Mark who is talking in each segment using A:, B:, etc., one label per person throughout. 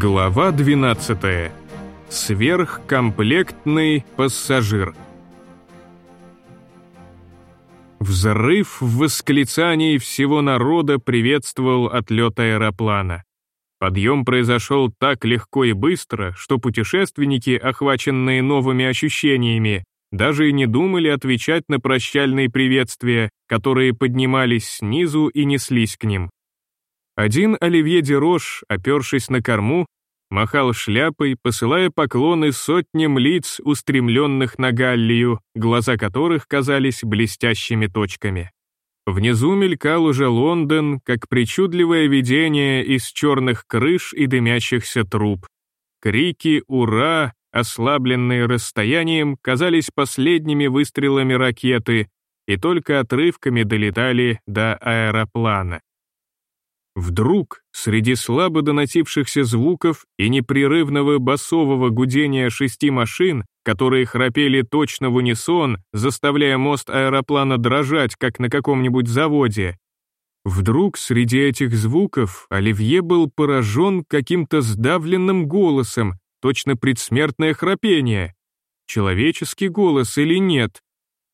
A: Глава 12. Сверхкомплектный пассажир. Взрыв в восклицании всего народа приветствовал отлет аэроплана. Подъем произошел так легко и быстро, что путешественники, охваченные новыми ощущениями, даже и не думали отвечать на прощальные приветствия, которые поднимались снизу и неслись к ним. Один Оливье Дерош, опершись на корму, махал шляпой, посылая поклоны сотням лиц, устремленных на Галлию, глаза которых казались блестящими точками. Внизу мелькал уже Лондон, как причудливое видение из черных крыш и дымящихся труб. Крики «Ура!», ослабленные расстоянием, казались последними выстрелами ракеты и только отрывками долетали до аэроплана. Вдруг, среди слабо доносившихся звуков и непрерывного басового гудения шести машин, которые храпели точно в унисон, заставляя мост аэроплана дрожать, как на каком-нибудь заводе, вдруг среди этих звуков Оливье был поражен каким-то сдавленным голосом, точно предсмертное храпение. Человеческий голос или нет?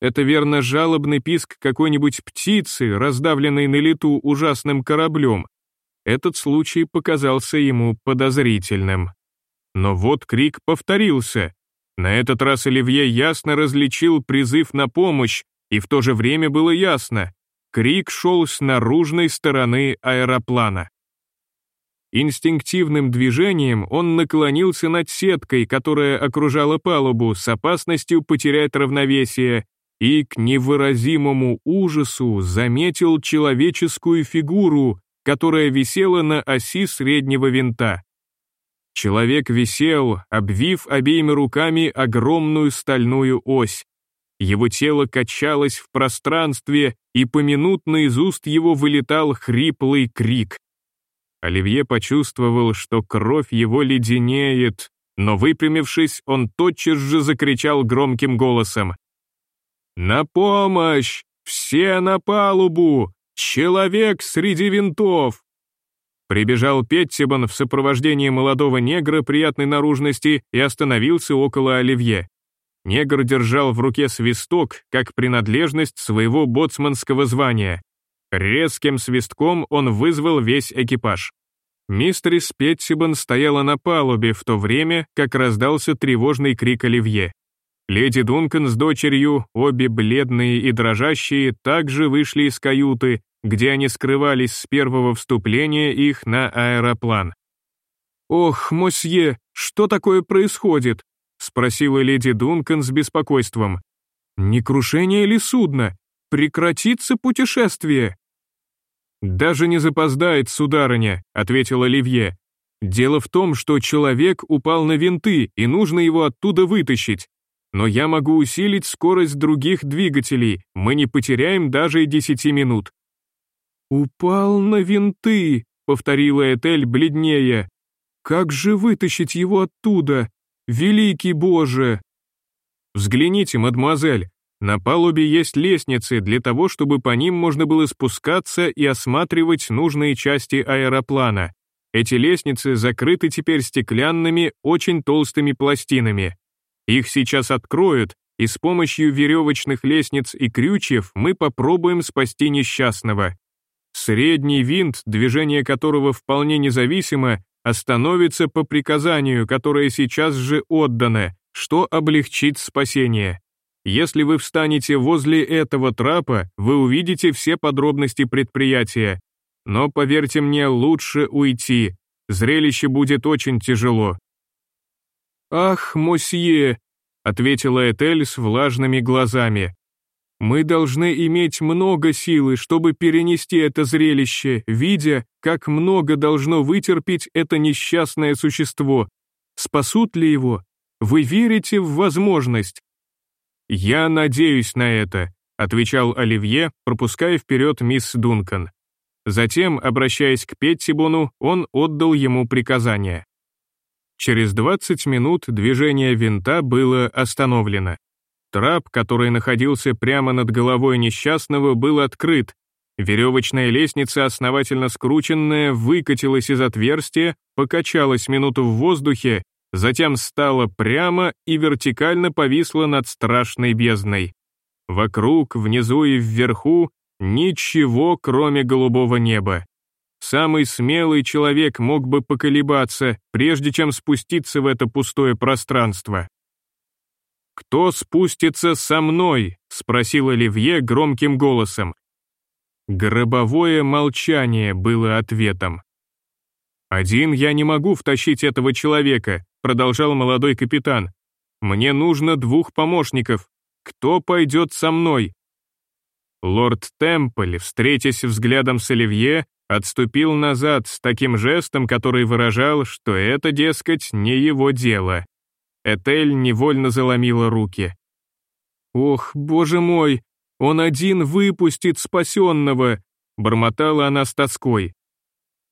A: Это верно жалобный писк какой-нибудь птицы, раздавленной на лету ужасным кораблем, этот случай показался ему подозрительным. Но вот крик повторился. На этот раз Оливье ясно различил призыв на помощь, и в то же время было ясно. Крик шел с наружной стороны аэроплана. Инстинктивным движением он наклонился над сеткой, которая окружала палубу, с опасностью потерять равновесие, и к невыразимому ужасу заметил человеческую фигуру, которая висела на оси среднего винта. Человек висел, обвив обеими руками огромную стальную ось. Его тело качалось в пространстве, и поминутно из уст его вылетал хриплый крик. Оливье почувствовал, что кровь его леденеет, но выпрямившись, он тотчас же закричал громким голосом. «На помощь! Все на палубу! «Человек среди винтов!» Прибежал Петтибан в сопровождении молодого негра приятной наружности и остановился около Оливье. Негр держал в руке свисток, как принадлежность своего боцманского звания. Резким свистком он вызвал весь экипаж. Мистерис Петтибан стояла на палубе в то время, как раздался тревожный крик Оливье. Леди Дункан с дочерью, обе бледные и дрожащие, также вышли из каюты, где они скрывались с первого вступления их на аэроплан. «Ох, мосье, что такое происходит?» — спросила леди Дункан с беспокойством. «Не крушение ли судно? Прекратится путешествие?» «Даже не запоздает, сударыня», — ответил Оливье. «Дело в том, что человек упал на винты, и нужно его оттуда вытащить но я могу усилить скорость других двигателей, мы не потеряем даже и десяти минут». «Упал на винты», — повторила Этель бледнее. «Как же вытащить его оттуда? Великий Боже!» «Взгляните, мадемуазель, на палубе есть лестницы для того, чтобы по ним можно было спускаться и осматривать нужные части аэроплана. Эти лестницы закрыты теперь стеклянными, очень толстыми пластинами. Их сейчас откроют, и с помощью веревочных лестниц и крючев мы попробуем спасти несчастного. Средний винт, движение которого вполне независимо, остановится по приказанию, которое сейчас же отдано, что облегчит спасение. Если вы встанете возле этого трапа, вы увидите все подробности предприятия. Но, поверьте мне, лучше уйти. Зрелище будет очень тяжело. «Ах, мосье!» — ответила Этель с влажными глазами. «Мы должны иметь много силы, чтобы перенести это зрелище, видя, как много должно вытерпеть это несчастное существо. Спасут ли его? Вы верите в возможность?» «Я надеюсь на это», — отвечал Оливье, пропуская вперед мисс Дункан. Затем, обращаясь к Петтибону, он отдал ему приказание. Через 20 минут движение винта было остановлено. Трап, который находился прямо над головой несчастного, был открыт, Веревочная лестница, основательно скрученная, выкатилась из отверстия, покачалась минуту в воздухе, затем стала прямо и вертикально повисла над страшной бездной. Вокруг, внизу и вверху ничего, кроме голубого неба. Самый смелый человек мог бы поколебаться, прежде чем спуститься в это пустое пространство. «Кто спустится со мной?» — спросил Оливье громким голосом. Гробовое молчание было ответом. «Один я не могу втащить этого человека», продолжал молодой капитан. «Мне нужно двух помощников. Кто пойдет со мной?» Лорд Темпль, встретясь взглядом с Оливье, отступил назад с таким жестом, который выражал, что это, дескать, не его дело. Этель невольно заломила руки. «Ох, боже мой, он один выпустит спасенного!» — бормотала она с тоской.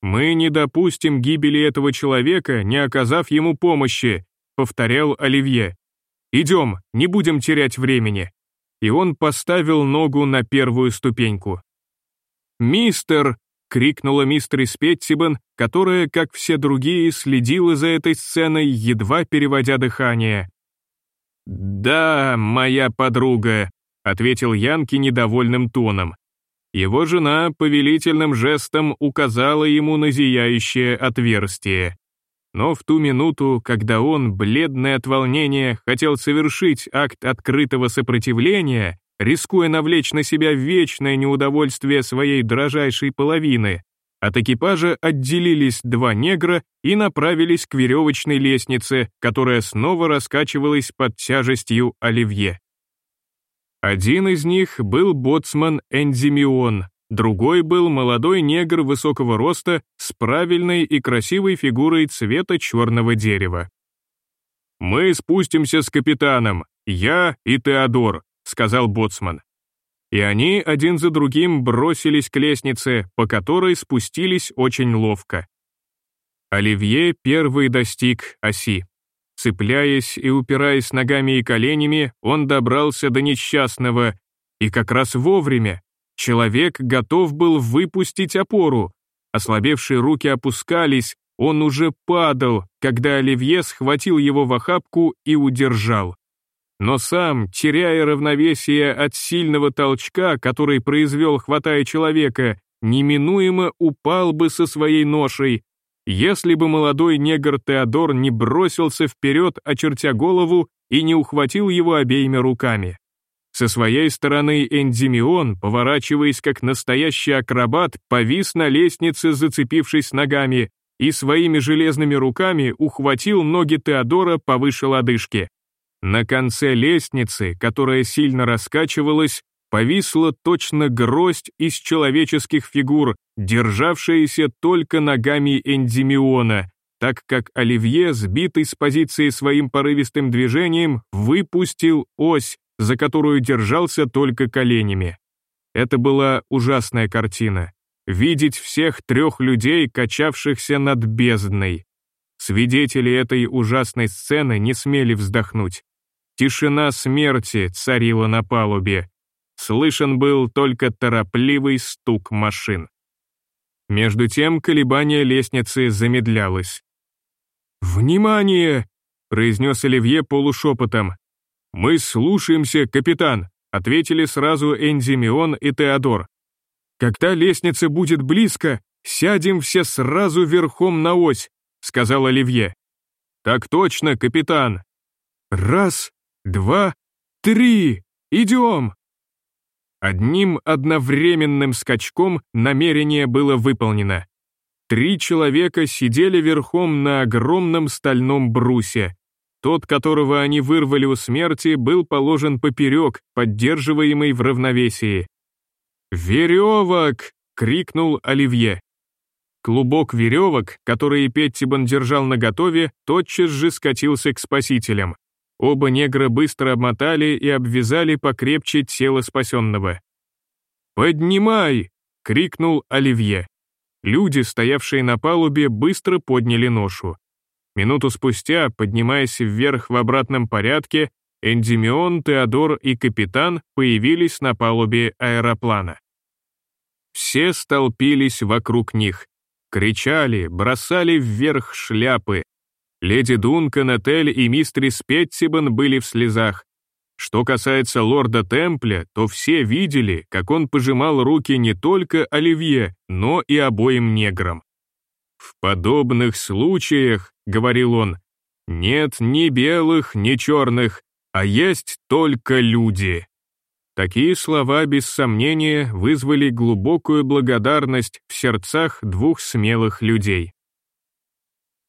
A: «Мы не допустим гибели этого человека, не оказав ему помощи», — повторял Оливье. «Идем, не будем терять времени». И он поставил ногу на первую ступеньку. «Мистер!» — крикнула мистер Петтибен, которая, как все другие, следила за этой сценой, едва переводя дыхание. «Да, моя подруга», — ответил Янки недовольным тоном. Его жена повелительным жестом указала ему на зияющее отверстие. Но в ту минуту, когда он, бледный от волнения, хотел совершить акт открытого сопротивления, рискуя навлечь на себя вечное неудовольствие своей дрожайшей половины, от экипажа отделились два негра и направились к веревочной лестнице, которая снова раскачивалась под тяжестью оливье. Один из них был боцман Энзимион, другой был молодой негр высокого роста с правильной и красивой фигурой цвета черного дерева. «Мы спустимся с капитаном, я и Теодор», — сказал боцман. И они один за другим бросились к лестнице, по которой спустились очень ловко. Оливье первый достиг оси. Цепляясь и упираясь ногами и коленями, он добрался до несчастного, и как раз вовремя. Человек готов был выпустить опору. Ослабевшие руки опускались, он уже падал, когда Оливье схватил его в охапку и удержал. Но сам, теряя равновесие от сильного толчка, который произвел, хватая человека, неминуемо упал бы со своей ношей, если бы молодой негр Теодор не бросился вперед, очертя голову, и не ухватил его обеими руками. Со своей стороны Эндимион, поворачиваясь как настоящий акробат, повис на лестнице, зацепившись ногами, и своими железными руками ухватил ноги Теодора повыше лодыжки. На конце лестницы, которая сильно раскачивалась, повисла точно гроздь из человеческих фигур, державшаяся только ногами Эндимиона, так как Оливье, сбитый с позиции своим порывистым движением, выпустил ось, за которую держался только коленями. Это была ужасная картина. Видеть всех трех людей, качавшихся над бездной. Свидетели этой ужасной сцены не смели вздохнуть. Тишина смерти царила на палубе, Слышен был только торопливый стук машин. Между тем колебание лестницы замедлялось. «Внимание!» — произнес Оливье полушепотом. «Мы слушаемся, капитан», — ответили сразу Энзимион и Теодор. «Когда лестница будет близко, сядем все сразу верхом на ось», — сказал Оливье. «Так точно, капитан». «Раз, два, три, идем!» Одним одновременным скачком намерение было выполнено. Три человека сидели верхом на огромном стальном брусе. Тот, которого они вырвали у смерти, был положен поперек, поддерживаемый в равновесии. «Веревок!» — крикнул Оливье. Клубок веревок, который Петтибан держал наготове, тотчас же скатился к спасителям. Оба негра быстро обмотали и обвязали покрепче тело спасенного. «Поднимай!» — крикнул Оливье. Люди, стоявшие на палубе, быстро подняли ношу. Минуту спустя, поднимаясь вверх в обратном порядке, Эндимион, Теодор и капитан появились на палубе аэроплана. Все столпились вокруг них. Кричали, бросали вверх шляпы. Леди Дункан, Этель и мистерис Петтибан были в слезах. Что касается лорда Темпля, то все видели, как он пожимал руки не только Оливье, но и обоим неграм. «В подобных случаях, — говорил он, — нет ни белых, ни черных, а есть только люди». Такие слова, без сомнения, вызвали глубокую благодарность в сердцах двух смелых людей.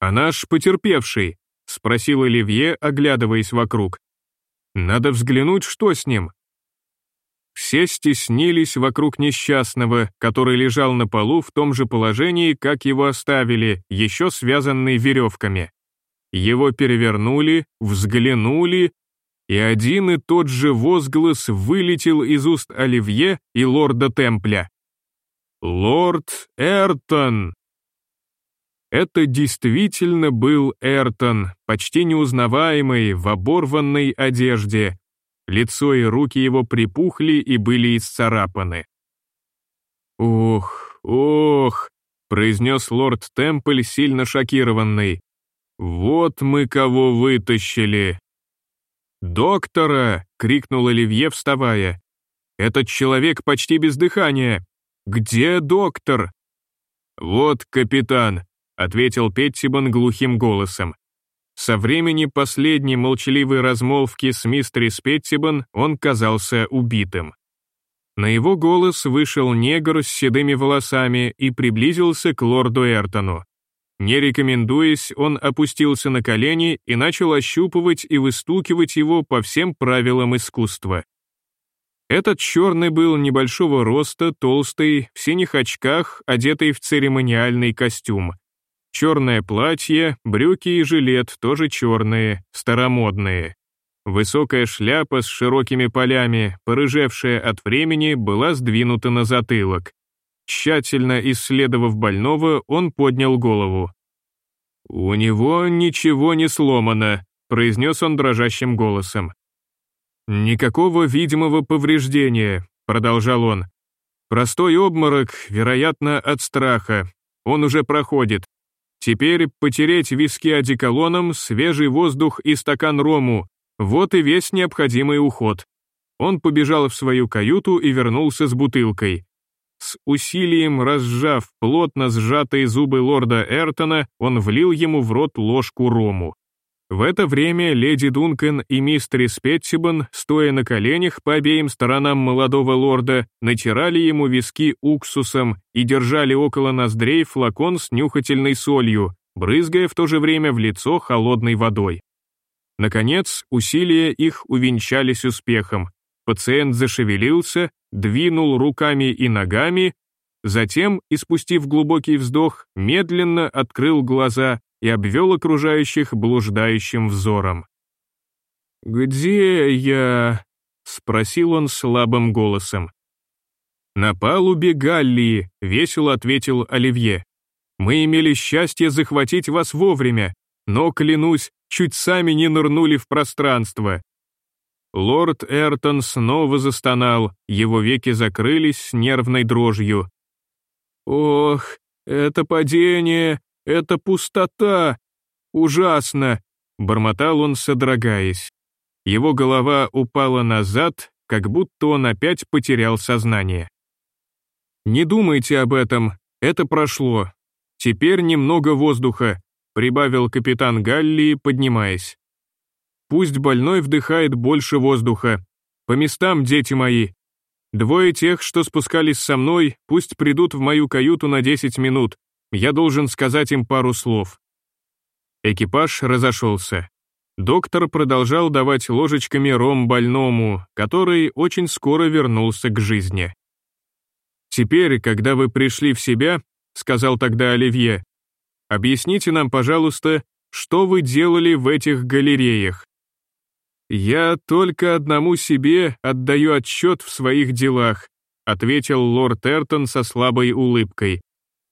A: «А наш потерпевший?» — спросил Оливье, оглядываясь вокруг. «Надо взглянуть, что с ним». Все стеснились вокруг несчастного, который лежал на полу в том же положении, как его оставили, еще связанный веревками. Его перевернули, взглянули и один и тот же возглас вылетел из уст Оливье и лорда Темпля. «Лорд Эртон!» Это действительно был Эртон, почти неузнаваемый, в оборванной одежде. Лицо и руки его припухли и были исцарапаны. «Ох, ох!» — произнес лорд Темпль, сильно шокированный. «Вот мы кого вытащили!» «Доктора!» — крикнул Оливье, вставая. «Этот человек почти без дыхания. Где доктор?» «Вот капитан», — ответил Петтибан глухим голосом. Со времени последней молчаливой размолвки с мистерис Петтибан он казался убитым. На его голос вышел негр с седыми волосами и приблизился к лорду Эртону. Не рекомендуясь, он опустился на колени и начал ощупывать и выстукивать его по всем правилам искусства. Этот черный был небольшого роста, толстый, в синих очках, одетый в церемониальный костюм. Черное платье, брюки и жилет тоже черные, старомодные. Высокая шляпа с широкими полями, порыжевшая от времени, была сдвинута на затылок. Тщательно исследовав больного, он поднял голову. «У него ничего не сломано», — произнес он дрожащим голосом. «Никакого видимого повреждения», — продолжал он. «Простой обморок, вероятно, от страха. Он уже проходит. Теперь потереть виски одеколоном, свежий воздух и стакан рому. Вот и весь необходимый уход». Он побежал в свою каюту и вернулся с бутылкой. С усилием разжав плотно сжатые зубы лорда Эртона, он влил ему в рот ложку рому. В это время леди Дункан и мистерис Петтибан, стоя на коленях по обеим сторонам молодого лорда, натирали ему виски уксусом и держали около ноздрей флакон с нюхательной солью, брызгая в то же время в лицо холодной водой. Наконец, усилия их увенчались успехом. Пациент зашевелился, двинул руками и ногами, затем, испустив глубокий вздох, медленно открыл глаза и обвел окружающих блуждающим взором. «Где я?» — спросил он слабым голосом. «На палубе Галлии», — весело ответил Оливье. «Мы имели счастье захватить вас вовремя, но, клянусь, чуть сами не нырнули в пространство. Лорд Эртон снова застонал, его веки закрылись с нервной дрожью. «Ох, это падение, это пустота! Ужасно!» — бормотал он, содрогаясь. Его голова упала назад, как будто он опять потерял сознание. «Не думайте об этом, это прошло. Теперь немного воздуха», — прибавил капитан Галли, поднимаясь. Пусть больной вдыхает больше воздуха. По местам, дети мои. Двое тех, что спускались со мной, пусть придут в мою каюту на 10 минут. Я должен сказать им пару слов. Экипаж разошелся. Доктор продолжал давать ложечками ром больному, который очень скоро вернулся к жизни. «Теперь, когда вы пришли в себя», — сказал тогда Оливье, «объясните нам, пожалуйста, что вы делали в этих галереях. «Я только одному себе отдаю отчет в своих делах», ответил лорд Эртон со слабой улыбкой.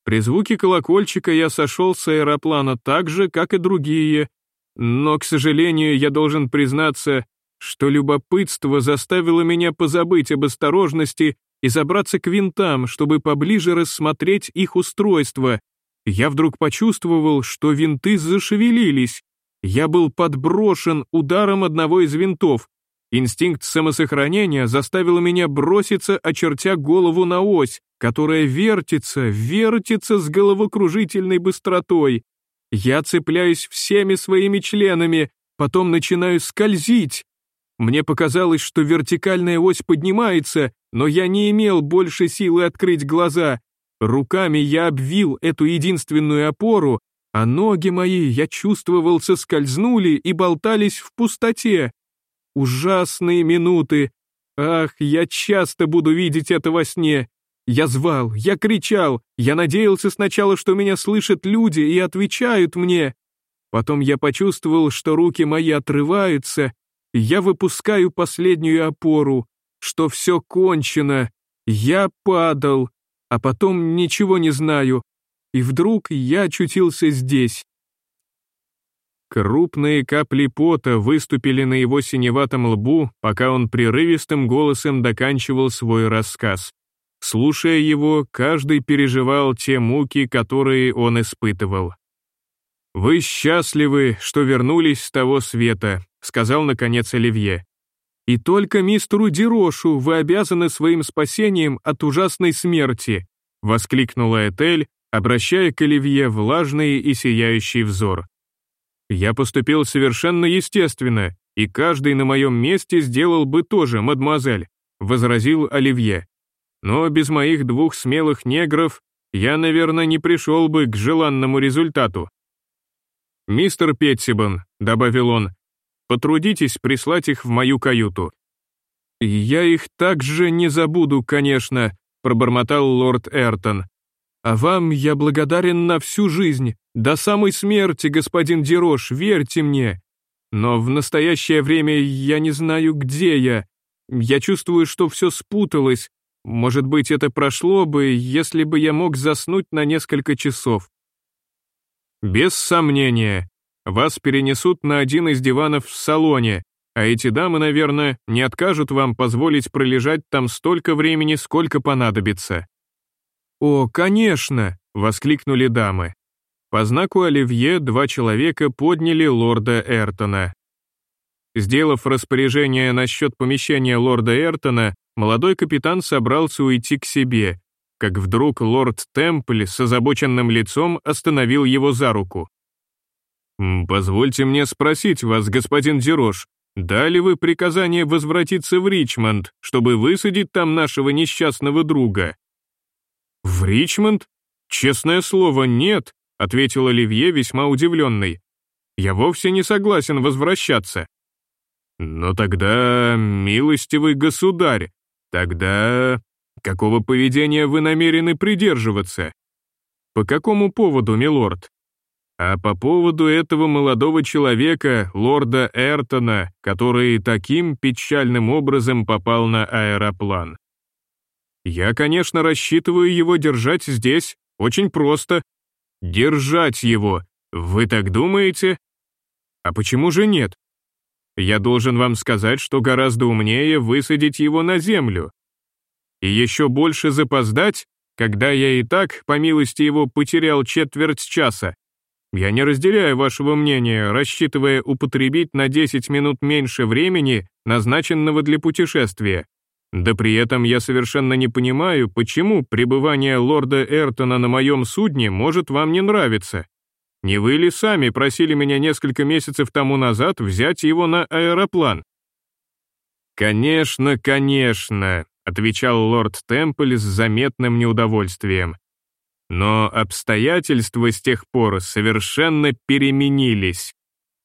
A: При звуке колокольчика я сошел с аэроплана так же, как и другие, но, к сожалению, я должен признаться, что любопытство заставило меня позабыть об осторожности и забраться к винтам, чтобы поближе рассмотреть их устройство. Я вдруг почувствовал, что винты зашевелились. Я был подброшен ударом одного из винтов. Инстинкт самосохранения заставил меня броситься, очертя голову на ось, которая вертится, вертится с головокружительной быстротой. Я цепляюсь всеми своими членами, потом начинаю скользить. Мне показалось, что вертикальная ось поднимается, но я не имел больше силы открыть глаза. Руками я обвил эту единственную опору, а ноги мои, я чувствовал, соскользнули и болтались в пустоте. Ужасные минуты. Ах, я часто буду видеть это во сне. Я звал, я кричал, я надеялся сначала, что меня слышат люди и отвечают мне. Потом я почувствовал, что руки мои отрываются, я выпускаю последнюю опору, что все кончено. Я падал, а потом ничего не знаю. И вдруг я очутился здесь. Крупные капли пота выступили на его синеватом лбу, пока он прерывистым голосом доканчивал свой рассказ. Слушая его, каждый переживал те муки, которые он испытывал. «Вы счастливы, что вернулись с того света», — сказал наконец Оливье. «И только мистеру Дирошу вы обязаны своим спасением от ужасной смерти», — воскликнула Этель, обращая к Оливье влажный и сияющий взор. «Я поступил совершенно естественно, и каждый на моем месте сделал бы тоже, мадемуазель», — возразил Оливье. «Но без моих двух смелых негров я, наверное, не пришел бы к желанному результату». «Мистер Петтибон», — добавил он, — «потрудитесь прислать их в мою каюту». «Я их также не забуду, конечно», — пробормотал лорд Эртон. «А вам я благодарен на всю жизнь, до самой смерти, господин Дерош, верьте мне. Но в настоящее время я не знаю, где я. Я чувствую, что все спуталось. Может быть, это прошло бы, если бы я мог заснуть на несколько часов. Без сомнения, вас перенесут на один из диванов в салоне, а эти дамы, наверное, не откажут вам позволить пролежать там столько времени, сколько понадобится. «О, конечно!» — воскликнули дамы. По знаку Оливье два человека подняли лорда Эртона. Сделав распоряжение насчет помещения лорда Эртона, молодой капитан собрался уйти к себе, как вдруг лорд Темпль с озабоченным лицом остановил его за руку. «Позвольте мне спросить вас, господин Дерош, дали вы приказание возвратиться в Ричмонд, чтобы высадить там нашего несчастного друга?» «В Ричмонд? Честное слово, нет», — ответил Оливье, весьма удивленный. «Я вовсе не согласен возвращаться». «Но тогда, милостивый государь, тогда Какого поведения вы намерены придерживаться? По какому поводу, милорд? А по поводу этого молодого человека, лорда Эртона, который таким печальным образом попал на аэроплан. Я, конечно, рассчитываю его держать здесь, очень просто. Держать его, вы так думаете? А почему же нет? Я должен вам сказать, что гораздо умнее высадить его на землю, и еще больше запоздать, когда я и так, по милости его, потерял четверть часа. Я не разделяю вашего мнения, рассчитывая употребить на 10 минут меньше времени, назначенного для путешествия. Да при этом я совершенно не понимаю, почему пребывание лорда Эртона на моем судне может вам не нравиться. Не вы ли сами просили меня несколько месяцев тому назад взять его на аэроплан? Конечно, конечно, отвечал лорд Темпль с заметным неудовольствием. Но обстоятельства с тех пор совершенно переменились.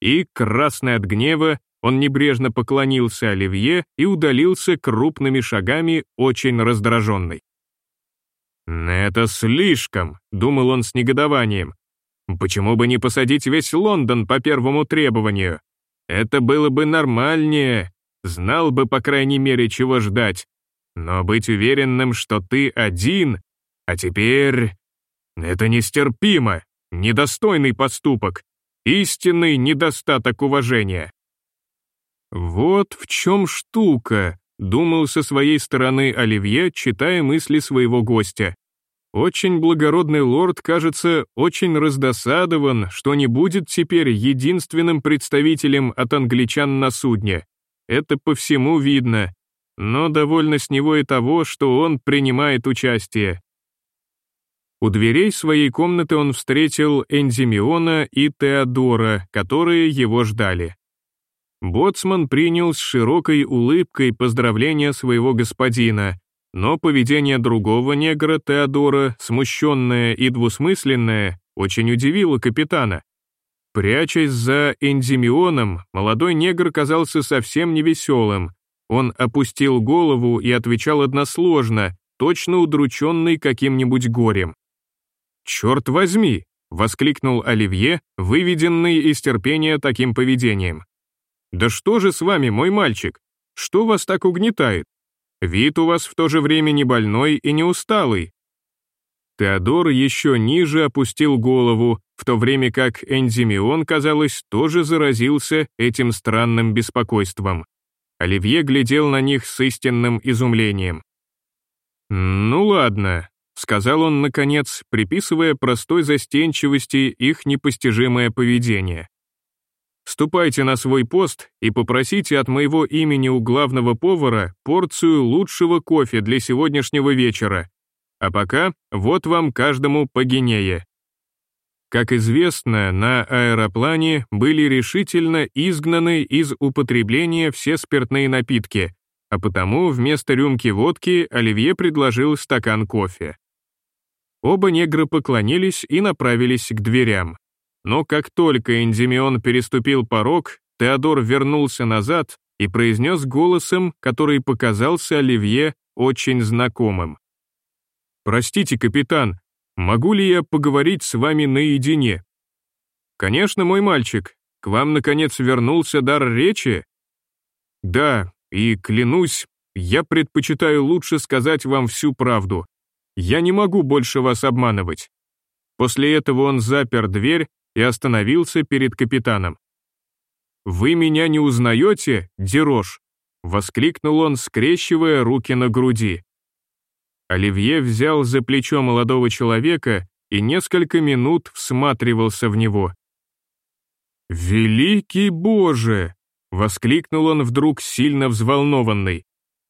A: И, красный от гнева, он небрежно поклонился Оливье и удалился крупными шагами, очень раздраженный. «Это слишком», — думал он с негодованием. «Почему бы не посадить весь Лондон по первому требованию? Это было бы нормальнее, знал бы, по крайней мере, чего ждать. Но быть уверенным, что ты один, а теперь... Это нестерпимо, недостойный поступок, истинный недостаток уважения. Вот в чем штука, думал со своей стороны Оливье, читая мысли своего гостя. Очень благородный лорд, кажется, очень раздосадован, что не будет теперь единственным представителем от англичан на судне. Это по всему видно. Но довольно с него и того, что он принимает участие. У дверей своей комнаты он встретил Энзимиона и Теодора, которые его ждали. Боцман принял с широкой улыбкой поздравления своего господина, но поведение другого негра Теодора, смущенное и двусмысленное, очень удивило капитана. Прячась за Энзимионом, молодой негр казался совсем невеселым. Он опустил голову и отвечал односложно, точно удрученный каким-нибудь горем. «Черт возьми!» — воскликнул Оливье, выведенный из терпения таким поведением. «Да что же с вами, мой мальчик? Что вас так угнетает? Вид у вас в то же время не больной и не усталый». Теодор еще ниже опустил голову, в то время как Энзимион, казалось, тоже заразился этим странным беспокойством. Оливье глядел на них с истинным изумлением. «Ну ладно», — сказал он, наконец, приписывая простой застенчивости их непостижимое поведение. Ступайте на свой пост и попросите от моего имени у главного повара порцию лучшего кофе для сегодняшнего вечера. А пока вот вам каждому по гинее. Как известно, на аэроплане были решительно изгнаны из употребления все спиртные напитки, а потому вместо рюмки водки Оливье предложил стакан кофе. Оба негра поклонились и направились к дверям. Но как только Эндимион переступил порог, Теодор вернулся назад и произнес голосом, который показался Оливье очень знакомым. «Простите, капитан, могу ли я поговорить с вами наедине?» «Конечно, мой мальчик, к вам, наконец, вернулся дар речи?» «Да, и клянусь, я предпочитаю лучше сказать вам всю правду. Я не могу больше вас обманывать». После этого он запер дверь и остановился перед капитаном. «Вы меня не узнаете, Дерош?» — воскликнул он, скрещивая руки на груди. Оливье взял за плечо молодого человека и несколько минут всматривался в него. «Великий Боже!» — воскликнул он вдруг сильно взволнованный.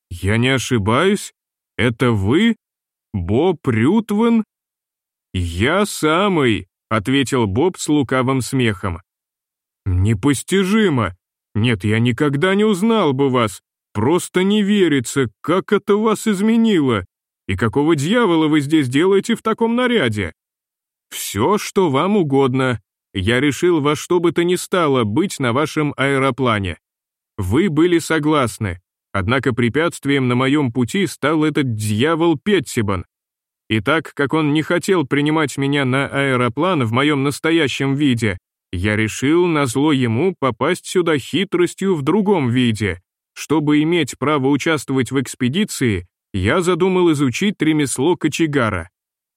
A: «Я не ошибаюсь? Это вы? Боб Рютвен?» «Я самый!» — ответил Боб с лукавым смехом. «Непостижимо! Нет, я никогда не узнал бы вас. Просто не верится, как это вас изменило. И какого дьявола вы здесь делаете в таком наряде? Все, что вам угодно. Я решил во что бы то ни стало быть на вашем аэроплане. Вы были согласны, однако препятствием на моем пути стал этот дьявол Петтибан, и так как он не хотел принимать меня на аэроплан в моем настоящем виде, я решил назло ему попасть сюда хитростью в другом виде. Чтобы иметь право участвовать в экспедиции, я задумал изучить ремесло кочегара.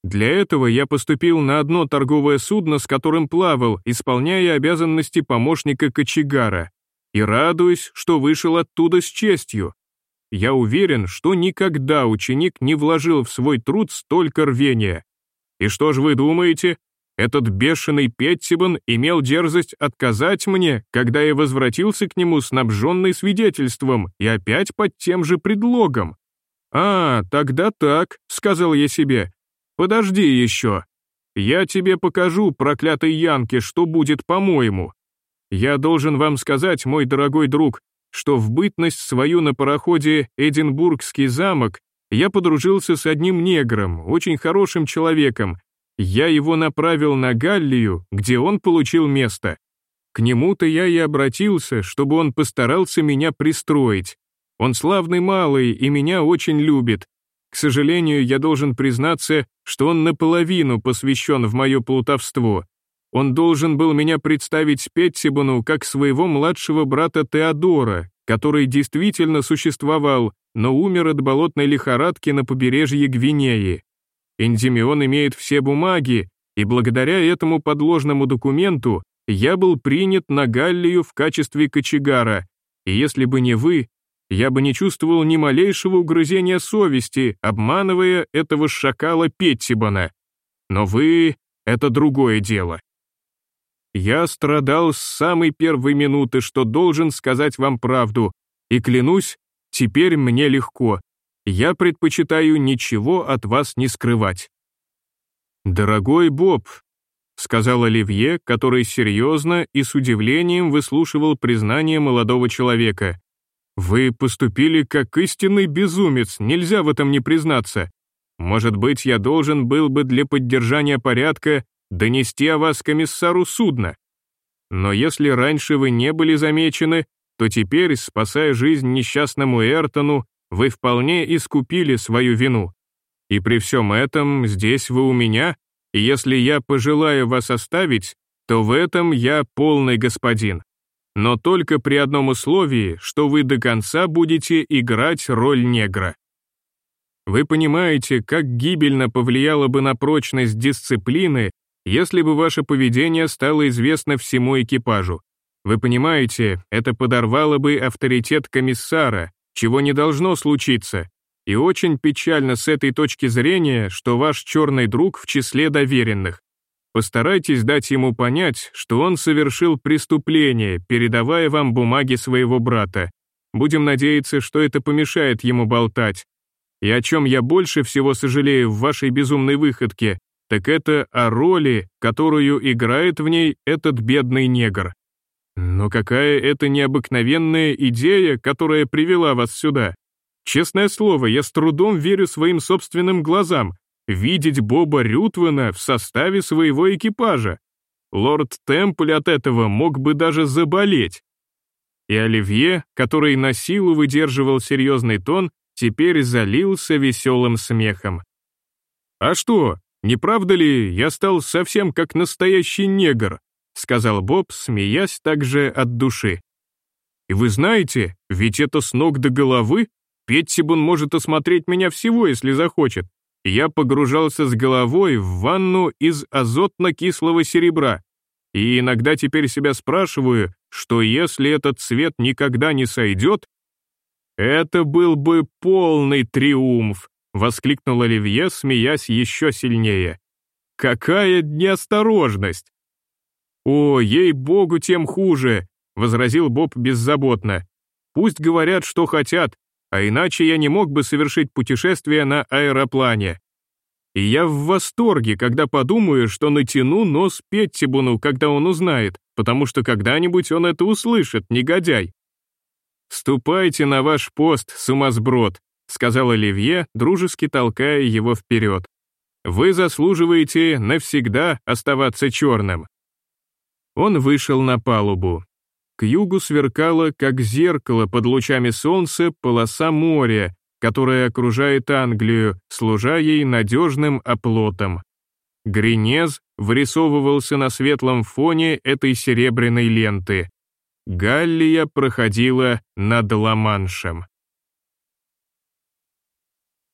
A: Для этого я поступил на одно торговое судно, с которым плавал, исполняя обязанности помощника кочегара, и радуюсь, что вышел оттуда с честью. Я уверен, что никогда ученик не вложил в свой труд столько рвения. И что же вы думаете? Этот бешеный Петтибан имел дерзость отказать мне, когда я возвратился к нему снабженный свидетельством и опять под тем же предлогом. «А, тогда так», — сказал я себе. «Подожди еще. Я тебе покажу, проклятый Янке, что будет по-моему. Я должен вам сказать, мой дорогой друг, что в бытность свою на пароходе «Эдинбургский замок» я подружился с одним негром, очень хорошим человеком. Я его направил на Галлию, где он получил место. К нему-то я и обратился, чтобы он постарался меня пристроить. Он славный малый и меня очень любит. К сожалению, я должен признаться, что он наполовину посвящен в мое плутовство. Он должен был меня представить Петтибану как своего младшего брата Теодора, который действительно существовал, но умер от болотной лихорадки на побережье Гвинеи. Эндимион имеет все бумаги, и благодаря этому подложному документу я был принят на Галлию в качестве кочегара, и если бы не вы, я бы не чувствовал ни малейшего угрызения совести, обманывая этого шакала Петтибана. Но вы — это другое дело. Я страдал с самой первой минуты, что должен сказать вам правду, и клянусь, теперь мне легко. Я предпочитаю ничего от вас не скрывать. Дорогой Боб, сказал Оливье, который серьезно и с удивлением выслушивал признание молодого человека. «Вы поступили как истинный безумец, нельзя в этом не признаться. Может быть, я должен был бы для поддержания порядка донести о вас комиссару судна. Но если раньше вы не были замечены, то теперь, спасая жизнь несчастному Эртону, вы вполне искупили свою вину. И при всем этом здесь вы у меня, и если я пожелаю вас оставить, то в этом я полный господин. Но только при одном условии, что вы до конца будете играть роль негра. Вы понимаете, как гибельно повлияло бы на прочность дисциплины, если бы ваше поведение стало известно всему экипажу. Вы понимаете, это подорвало бы авторитет комиссара, чего не должно случиться, и очень печально с этой точки зрения, что ваш черный друг в числе доверенных. Постарайтесь дать ему понять, что он совершил преступление, передавая вам бумаги своего брата. Будем надеяться, что это помешает ему болтать. И о чем я больше всего сожалею в вашей безумной выходке, так это о роли, которую играет в ней этот бедный негр. Но какая это необыкновенная идея, которая привела вас сюда. Честное слово, я с трудом верю своим собственным глазам. Видеть Боба Рютвена в составе своего экипажа. Лорд Темпль от этого мог бы даже заболеть. И Оливье, который на силу выдерживал серьезный тон, теперь залился веселым смехом. «А что, не правда ли, я стал совсем как настоящий негр?» сказал Боб, смеясь также от души. «И вы знаете, ведь это с ног до головы Петтибун может осмотреть меня всего, если захочет. Я погружался с головой в ванну из азотно-кислого серебра. И иногда теперь себя спрашиваю, что если этот цвет никогда не сойдет, это был бы полный триумф, воскликнул Оливье, смеясь еще сильнее. Какая неосторожность! О, ей-богу, тем хуже, возразил Боб беззаботно. Пусть говорят, что хотят, а иначе я не мог бы совершить путешествие на аэроплане. И я в восторге, когда подумаю, что натяну нос Петтибуну, когда он узнает, потому что когда-нибудь он это услышит, негодяй. «Ступайте на ваш пост, сумасброд», — сказал Оливье, дружески толкая его вперед. «Вы заслуживаете навсегда оставаться черным». Он вышел на палубу. К югу сверкала, как зеркало под лучами солнца, полоса моря, которая окружает Англию, служа ей надежным оплотом. Гринез вырисовывался на светлом фоне этой серебряной ленты. Галлия проходила над Ла-Маншем.